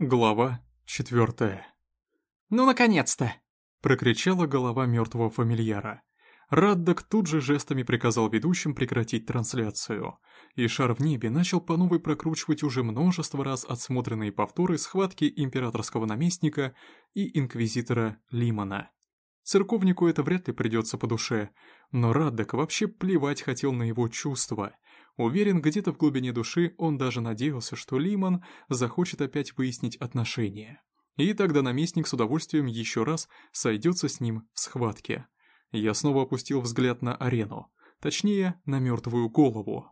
Глава четвертая. «Ну, наконец-то!» — прокричала голова мертвого фамильяра. Раддок тут же жестами приказал ведущим прекратить трансляцию, и шар в небе начал по новой прокручивать уже множество раз отсмотренные повторы схватки императорского наместника и инквизитора Лимона. Церковнику это вряд ли придется по душе, но Раддок вообще плевать хотел на его чувства — Уверен, где-то в глубине души он даже надеялся, что Лимон захочет опять выяснить отношения. И тогда наместник с удовольствием еще раз сойдется с ним в схватке. Я снова опустил взгляд на арену, точнее, на мертвую голову.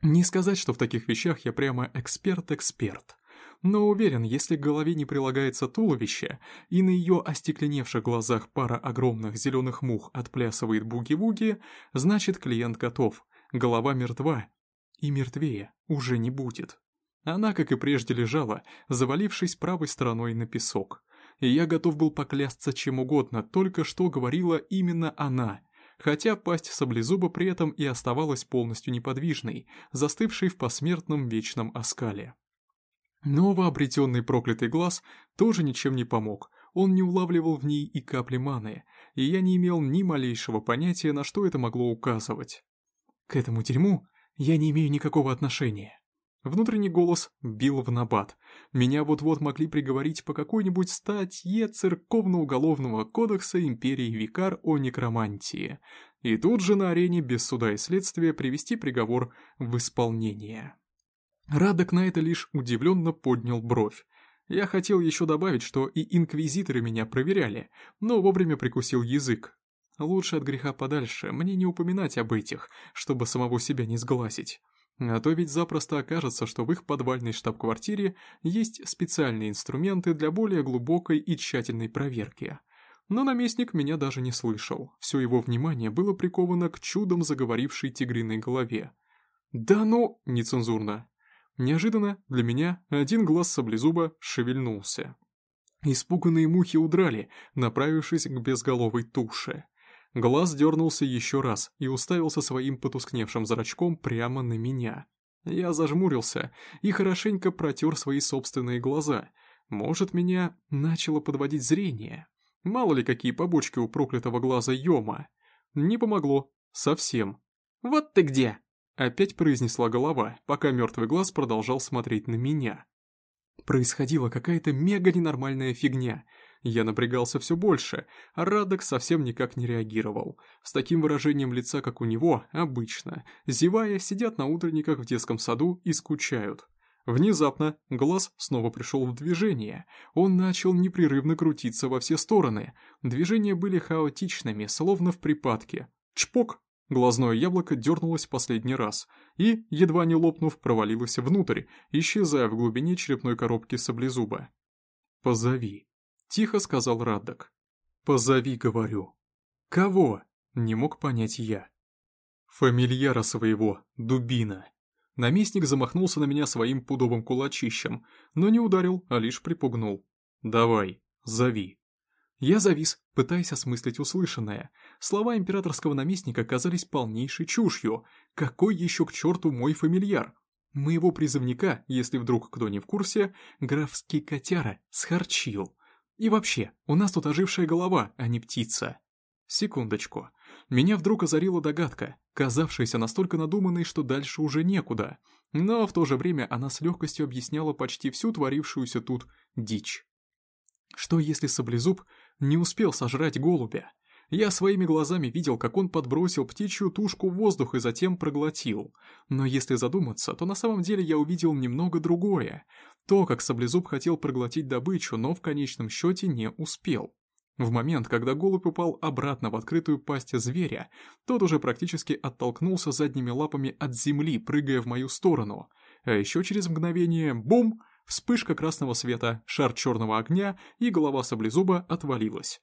Не сказать, что в таких вещах я прямо эксперт-эксперт. Но уверен, если к голове не прилагается туловище, и на ее остекленевших глазах пара огромных зеленых мух отплясывает буги-вуги, значит клиент готов — голова мертва, и мертвее уже не будет. Она, как и прежде, лежала, завалившись правой стороной на песок. И я готов был поклясться чем угодно, только что говорила именно она, хотя пасть саблезуба при этом и оставалась полностью неподвижной, застывшей в посмертном вечном оскале. Новообретенный проклятый глаз тоже ничем не помог, он не улавливал в ней и капли маны, и я не имел ни малейшего понятия, на что это могло указывать. К этому дерьму я не имею никакого отношения. Внутренний голос бил в набат. Меня вот-вот могли приговорить по какой-нибудь статье Церковно-уголовного кодекса Империи Викар о некромантии. И тут же на арене без суда и следствия привести приговор в исполнение. Радок на это лишь удивленно поднял бровь. Я хотел еще добавить, что и инквизиторы меня проверяли, но вовремя прикусил язык. Лучше от греха подальше, мне не упоминать об этих, чтобы самого себя не сглазить. А то ведь запросто окажется, что в их подвальной штаб-квартире есть специальные инструменты для более глубокой и тщательной проверки. Но наместник меня даже не слышал, все его внимание было приковано к чудом заговорившей тигриной голове. «Да ну!» — нецензурно. Неожиданно для меня один глаз саблезуба шевельнулся. Испуганные мухи удрали, направившись к безголовой туше. Глаз дернулся еще раз и уставился своим потускневшим зрачком прямо на меня. Я зажмурился и хорошенько протер свои собственные глаза. Может, меня начало подводить зрение. Мало ли какие побочки у проклятого глаза Йома. Не помогло. Совсем. «Вот ты где!» Опять произнесла голова, пока мертвый глаз продолжал смотреть на меня. Происходила какая-то мега ненормальная фигня — я напрягался все больше, а Радок совсем никак не реагировал. С таким выражением лица, как у него, обычно, зевая, сидят на утренниках в детском саду и скучают. Внезапно глаз снова пришел в движение. Он начал непрерывно крутиться во все стороны. Движения были хаотичными, словно в припадке. Чпок! Глазное яблоко дернулось последний раз и, едва не лопнув, провалилось внутрь, исчезая в глубине черепной коробки саблезуба. «Позови», — тихо сказал Раддок. «Позови, говорю». «Кого?» — не мог понять я. «Фамильяра своего, дубина». Наместник замахнулся на меня своим пудовым кулачищем, но не ударил, а лишь припугнул. «Давай, зови». Я завис, пытаясь осмыслить услышанное. Слова императорского наместника казались полнейшей чушью. Какой еще к черту мой фамильяр? Моего призывника, если вдруг кто не в курсе, графский котяра схарчил. И вообще, у нас тут ожившая голова, а не птица. Секундочку. Меня вдруг озарила догадка, казавшаяся настолько надуманной, что дальше уже некуда. Но в то же время она с легкостью объясняла почти всю творившуюся тут дичь. Что если Саблезуб не успел сожрать голубя? Я своими глазами видел, как он подбросил птичью тушку в воздух и затем проглотил. Но если задуматься, то на самом деле я увидел немного другое. То, как Саблезуб хотел проглотить добычу, но в конечном счете не успел. В момент, когда голубь упал обратно в открытую пасть зверя, тот уже практически оттолкнулся задними лапами от земли, прыгая в мою сторону. А еще через мгновение — бум! Вспышка красного света, шар черного огня, и голова саблезуба отвалилась.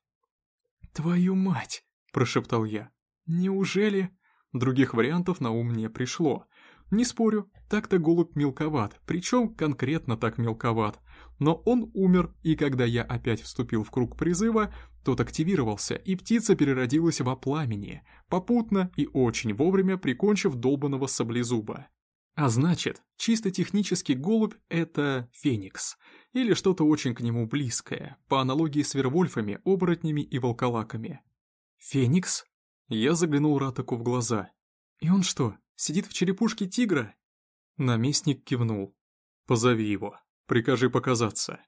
«Твою мать!» – прошептал я. «Неужели...» Других вариантов на ум не пришло. Не спорю, так-то голубь мелковат, причем конкретно так мелковат. Но он умер, и когда я опять вступил в круг призыва, тот активировался, и птица переродилась во пламени, попутно и очень вовремя прикончив долбанного саблезуба. А значит, чисто технически голубь — это феникс, или что-то очень к нему близкое, по аналогии с вервольфами, оборотнями и волколаками. Феникс? Я заглянул Ратаку в глаза. И он что, сидит в черепушке тигра? Наместник кивнул. Позови его, прикажи показаться.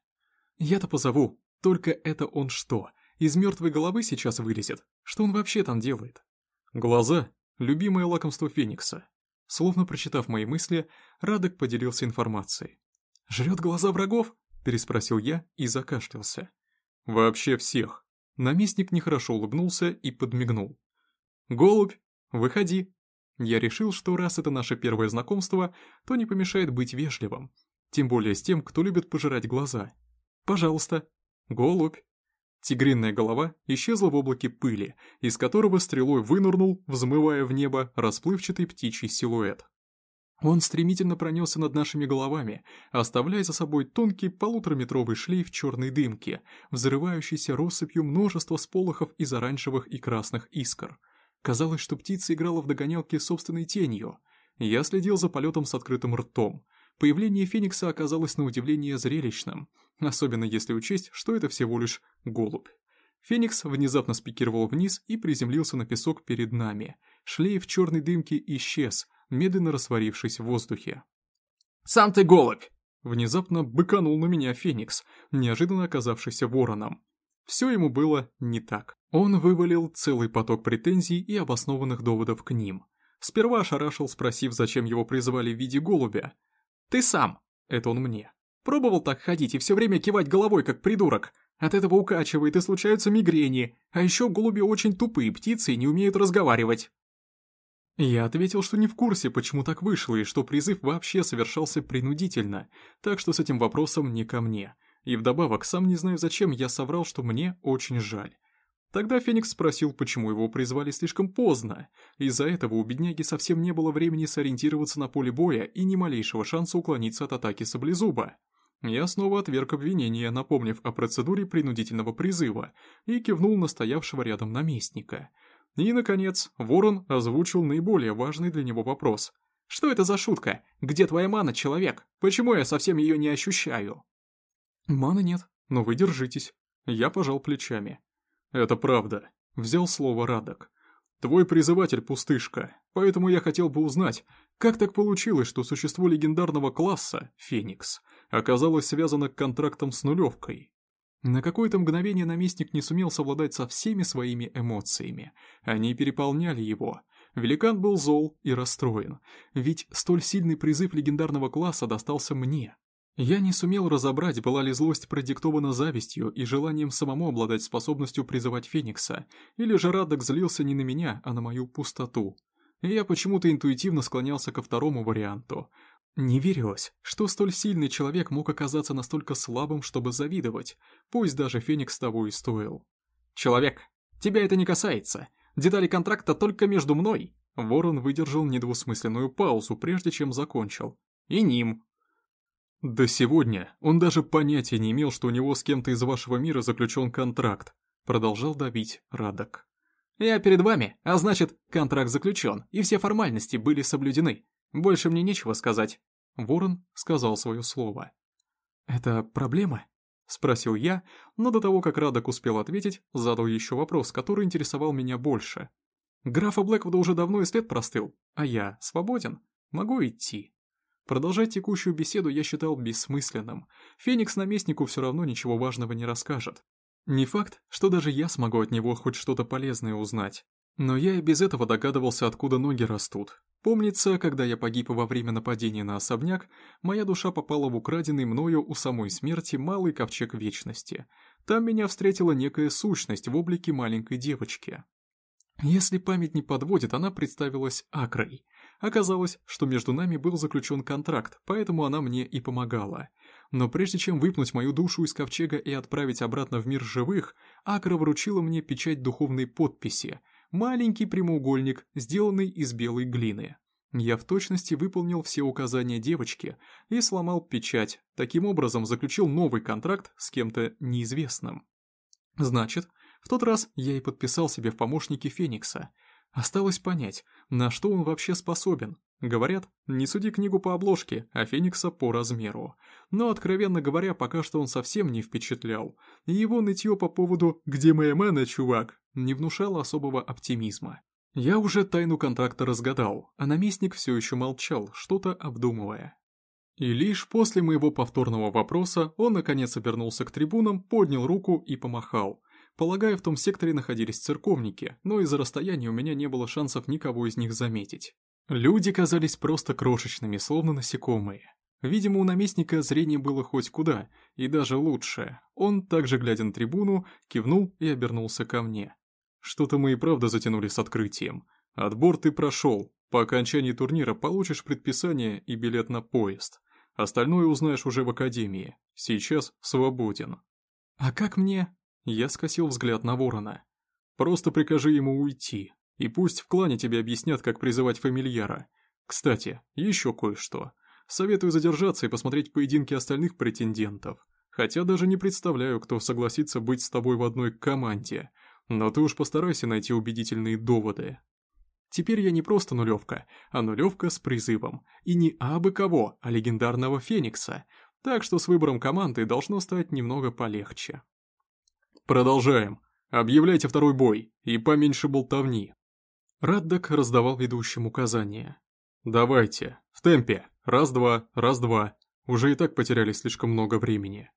Я-то позову, только это он что, из мертвой головы сейчас вылезет? Что он вообще там делает? Глаза — любимое лакомство Феникса. Словно прочитав мои мысли, Радок поделился информацией. «Жрет глаза врагов?» – переспросил я и закашлялся. «Вообще всех». Наместник нехорошо улыбнулся и подмигнул. «Голубь, выходи». Я решил, что раз это наше первое знакомство, то не помешает быть вежливым. Тем более с тем, кто любит пожирать глаза. «Пожалуйста». «Голубь». Тигринная голова исчезла в облаке пыли, из которого стрелой вынырнул, взмывая в небо, расплывчатый птичий силуэт. Он стремительно пронесся над нашими головами, оставляя за собой тонкий полутораметровый шлейф черной дымки, взрывающийся россыпью множества сполохов из оранжевых и красных искр. Казалось, что птица играла в догонялки собственной тенью. Я следил за полетом с открытым ртом. Появление Феникса оказалось на удивление зрелищным, особенно если учесть, что это всего лишь голубь. Феникс внезапно спикировал вниз и приземлился на песок перед нами. Шлейф черной дымки исчез, медленно растворившись в воздухе. «Сам ты голубь!» Внезапно быканул на меня Феникс, неожиданно оказавшийся вороном. Все ему было не так. Он вывалил целый поток претензий и обоснованных доводов к ним. Сперва ошарашил, спросив, зачем его призвали в виде голубя, ты сам, это он мне, пробовал так ходить и все время кивать головой, как придурок. От этого укачивает и случаются мигрени, а еще голуби очень тупые птицы и не умеют разговаривать. Я ответил, что не в курсе, почему так вышло, и что призыв вообще совершался принудительно, так что с этим вопросом не ко мне. И вдобавок, сам не знаю зачем, я соврал, что мне очень жаль. Тогда Феникс спросил, почему его призвали слишком поздно. Из-за этого у бедняги совсем не было времени сориентироваться на поле боя и ни малейшего шанса уклониться от атаки саблезуба. Я снова отверг обвинение, напомнив о процедуре принудительного призыва, и кивнул на стоявшего рядом наместника. И, наконец, Ворон озвучил наиболее важный для него вопрос. «Что это за шутка? Где твоя мана, человек? Почему я совсем ее не ощущаю?» «Маны нет, но вы держитесь». Я пожал плечами. «Это правда», — взял слово Радок. «Твой призыватель пустышка, поэтому я хотел бы узнать, как так получилось, что существо легендарного класса, Феникс, оказалось связано контрактом с нулевкой?» На какое-то мгновение наместник не сумел совладать со всеми своими эмоциями. Они переполняли его. Великан был зол и расстроен, ведь столь сильный призыв легендарного класса достался мне. Я не сумел разобрать, была ли злость продиктована завистью и желанием самому обладать способностью призывать Феникса, или же Радок злился не на меня, а на мою пустоту. Я почему-то интуитивно склонялся ко второму варианту. Не верилось, что столь сильный человек мог оказаться настолько слабым, чтобы завидовать, пусть даже Феникс того и стоил. «Человек, тебя это не касается. Детали контракта только между мной». Ворон выдержал недвусмысленную паузу, прежде чем закончил. «И ним». До сегодня он даже понятия не имел, что у него с кем-то из вашего мира заключен контракт. Продолжал давить Радок. Я перед вами, а значит, контракт заключен, и все формальности были соблюдены. Больше мне нечего сказать. Ворон сказал свое слово. «Это проблема?» — спросил я, но до того, как Радок успел ответить, задал еще вопрос, который интересовал меня больше. «Графа Блэквуда уже давно и след простыл, а я свободен, могу идти». Продолжать текущую беседу я считал бессмысленным. Феникс наместнику все равно ничего важного не расскажет. Не факт, что даже я смогу от него хоть что-то полезное узнать. Но я и без этого догадывался, откуда ноги растут. Помнится, когда я погиб во время нападения на особняк, моя душа попала в украденный мною у самой смерти малый ковчег вечности. Там меня встретила некая сущность в облике маленькой девочки. Если память не подводит, она представилась Акрой. Оказалось, что между нами был заключен контракт, поэтому она мне и помогала. Но прежде чем выпнуть мою душу из ковчега и отправить обратно в мир живых, Акра вручила мне печать духовной подписи, маленький прямоугольник, сделанный из белой глины. Я в точности выполнил все указания девочки и сломал печать, таким образом заключил новый контракт с кем-то неизвестным. Значит, в тот раз я и подписал себе в помощники Феникса – Осталось понять, на что он вообще способен, Говорят, не суди книгу по обложке, а Феникса по размеру. Но, откровенно говоря, пока что он совсем не впечатлял. И его нытье по поводу «Где моя мана, чувак?» не внушало особого оптимизма. Я уже тайну контракта разгадал, а наместник все еще молчал, что-то обдумывая. И лишь после моего повторного вопроса он наконец обернулся к трибунам, поднял руку и помахал. Полагаю, в том секторе находились церковники, но из-за расстояния у меня не было шансов никого из них заметить. Люди казались просто крошечными, словно насекомые. Видимо, у наместника зрение было хоть куда, и даже лучше. Он, также глядя на трибуну, кивнул и обернулся ко мне. Что-то мы и правда затянули с открытием. Отбор ты прошел. По окончании турнира получишь предписание и билет на поезд. Остальное узнаешь уже в академии. Сейчас свободен. А как мне? Я скосил взгляд на ворона. Просто прикажи ему уйти. И пусть в клане тебе объяснят, как призывать фамильяра. Кстати, еще кое-что. Советую задержаться и посмотреть поединки остальных претендентов. Хотя даже не представляю, кто согласится быть с тобой в одной команде. Но ты уж постарайся найти убедительные доводы. Теперь я не просто нулевка, а нулевка с призывом. И не абы кого, а легендарного Феникса. Так что с выбором команды должно стать немного полегче. Продолжаем. Объявляйте второй бой, и поменьше болтовни. Раддок раздавал ведущим указания. «Давайте, в темпе, раз-два, раз-два, уже и так потеряли слишком много времени».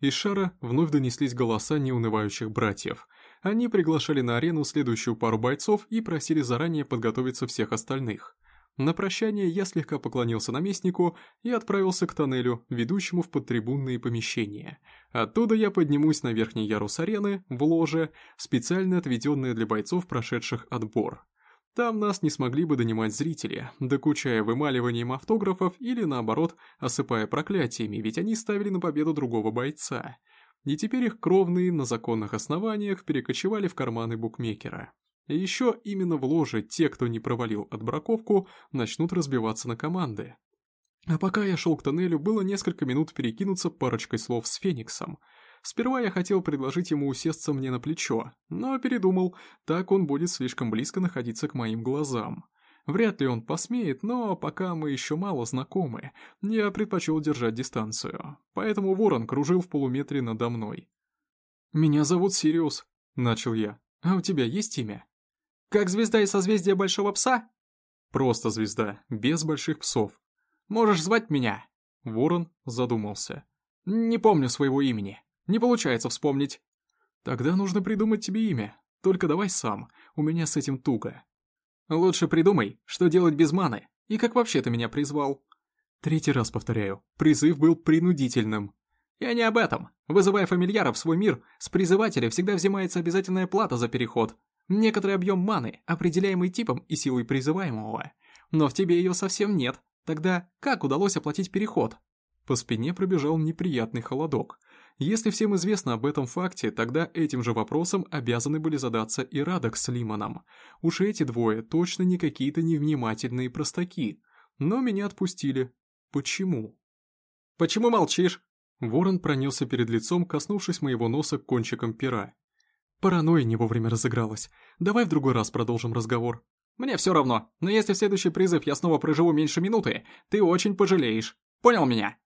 Из шара вновь донеслись голоса неунывающих братьев. Они приглашали на арену следующую пару бойцов и просили заранее подготовиться всех остальных. На прощание я слегка поклонился наместнику и отправился к тоннелю, ведущему в подтрибунные помещения. Оттуда я поднимусь на верхний ярус арены, в ложе, специально отведенное для бойцов, прошедших отбор. Там нас не смогли бы донимать зрители, докучая вымаливанием автографов или наоборот, осыпая проклятиями, ведь они ставили на победу другого бойца. И теперь их кровные на законных основаниях перекочевали в карманы букмекера. Еще именно в ложе те, кто не провалил отбраковку, начнут разбиваться на команды. А пока я шел к тоннелю, было несколько минут перекинуться парочкой слов с Фениксом – Сперва я хотел предложить ему усесться мне на плечо, но передумал, так он будет слишком близко находиться к моим глазам. Вряд ли он посмеет, но пока мы еще мало знакомы, я предпочел держать дистанцию. Поэтому ворон кружил в полуметре надо мной. «Меня зовут Сириус», — начал я. «А у тебя есть имя?» «Как звезда из созвездия Большого Пса?» «Просто звезда, без больших псов». «Можешь звать меня?» Ворон задумался. «Не помню своего имени». Не получается вспомнить. Тогда нужно придумать тебе имя. Только давай сам, у меня с этим туго. Лучше придумай, что делать без маны, и как вообще ты меня призвал. Третий раз повторяю, призыв был принудительным. Я не об этом. Вызывая фамильяра в свой мир, с призывателя всегда взимается обязательная плата за переход. Некоторый объем маны, определяемый типом и силой призываемого. Но в тебе ее совсем нет. Тогда как удалось оплатить переход? По спине пробежал неприятный холодок. Если всем известно об этом факте, тогда этим же вопросом обязаны были задаться и Радок с Лимоном. Уж эти двое точно не какие-то невнимательные простаки. Но меня отпустили. Почему? «Почему молчишь?» Ворон пронесся перед лицом, коснувшись моего носа кончиком пера. Паранойя не вовремя разыгралась. Давай в другой раз продолжим разговор. Мне все равно, но если в следующий призыв я снова проживу меньше минуты, ты очень пожалеешь. Понял меня?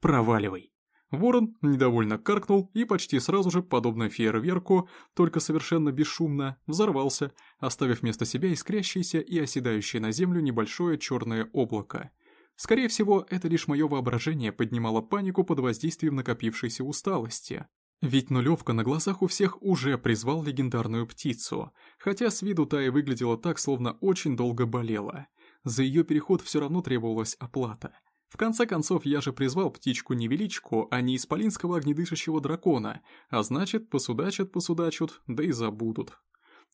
Проваливай. Ворон недовольно каркнул и почти сразу же, подобно фейерверку, только совершенно бесшумно, взорвался, оставив вместо себя искрящееся и оседающее на землю небольшое черное облако. Скорее всего, это лишь мое воображение поднимало панику под воздействием накопившейся усталости. Ведь нулевка на глазах у всех уже призвал легендарную птицу, хотя с виду та и выглядела так, словно очень долго болела. За ее переход все равно требовалась оплата – в конце концов, я же призвал птичку-невеличку, а не исполинского огнедышащего дракона, а значит, посудачат-посудачут, да и забудут.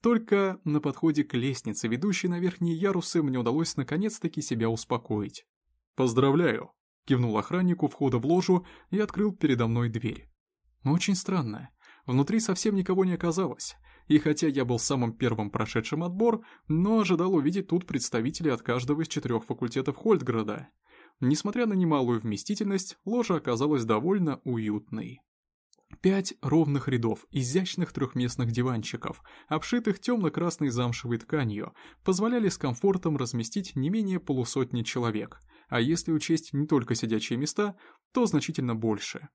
Только на подходе к лестнице, ведущей на верхние ярусы, мне удалось наконец-таки себя успокоить. «Поздравляю!» — кивнул охраннику входа в ложу и открыл передо мной дверь. Очень странно. Внутри совсем никого не оказалось. И хотя я был самым первым прошедшим отбор, но ожидал увидеть тут представителей от каждого из четырех факультетов Хольдграда. Несмотря на немалую вместительность, ложа оказалась довольно уютной. Пять ровных рядов изящных трехместных диванчиков, обшитых темно-красной замшевой тканью, позволяли с комфортом разместить не менее полусотни человек, а если учесть не только сидячие места, то значительно больше.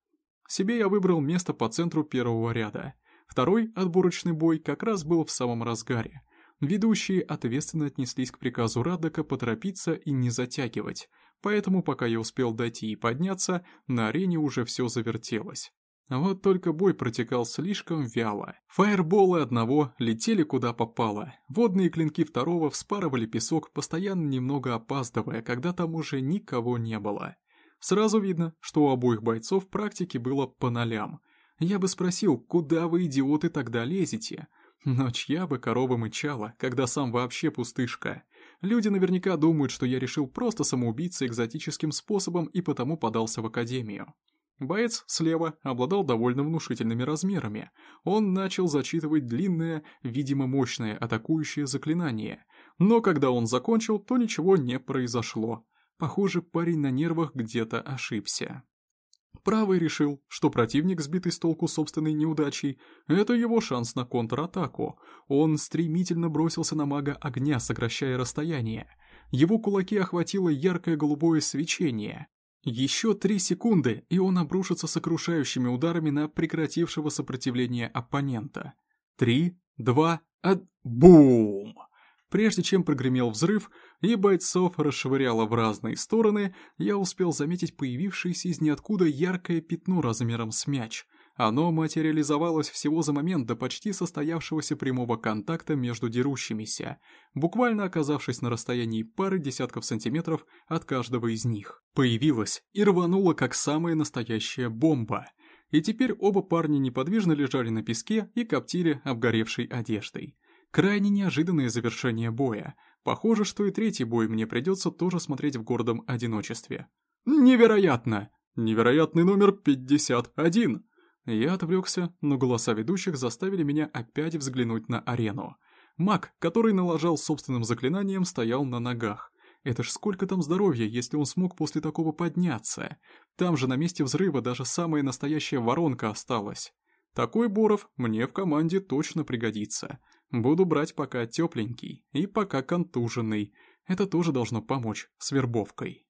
Себе я выбрал место по центру первого ряда. Второй отборочный бой как раз был в самом разгаре. Ведущие ответственно отнеслись к приказу Радока поторопиться и не затягивать, поэтому пока я успел дойти и подняться, на арене уже все завертелось. Вот только бой протекал слишком вяло. Фаерболы одного летели куда попало. Водные клинки второго вспарывали песок, постоянно немного опаздывая, когда там уже никого не было. Сразу видно, что у обоих бойцов практики было по нолям. Я бы спросил, куда вы, идиоты, тогда лезете? Но чья бы корова мычала, когда сам вообще пустышка? Люди наверняка думают, что я решил просто самоубиться экзотическим способом и потому подался в академию. Боец слева обладал довольно внушительными размерами. Он начал зачитывать длинное, видимо мощное атакующее заклинание. Но когда он закончил, то ничего не произошло. Похоже, парень на нервах где-то ошибся. Правый решил, что противник, сбитый с толку собственной неудачей, это его шанс на контратаку. Он стремительно бросился на мага огня, сокращая расстояние. Его кулаки охватило яркое голубое свечение. Еще три секунды, и он обрушится сокрушающими ударами на прекратившего сопротивление оппонента. Три, два, од... Бум! Прежде чем прогремел взрыв и бойцов расшвыряло в разные стороны, я успел заметить появившееся из ниоткуда яркое пятно размером с мяч — оно материализовалось всего за момент до почти состоявшегося прямого контакта между дерущимися, буквально оказавшись на расстоянии пары десятков сантиметров от каждого из них. Появилось и рвануло как самая настоящая бомба. И теперь оба парня неподвижно лежали на песке и коптили обгоревшей одеждой. Крайне неожиданное завершение боя. Похоже, что и третий бой мне придется тоже смотреть в гордом одиночестве. Невероятно! Невероятный номер 51! Я отвлекся, но голоса ведущих заставили меня опять взглянуть на арену. Маг, который налажал собственным заклинанием, стоял на ногах. Это ж сколько там здоровья, если он смог после такого подняться. Там же на месте взрыва даже самая настоящая воронка осталась. Такой Боров мне в команде точно пригодится. Буду брать пока тепленький и пока контуженный. Это тоже должно помочь с вербовкой.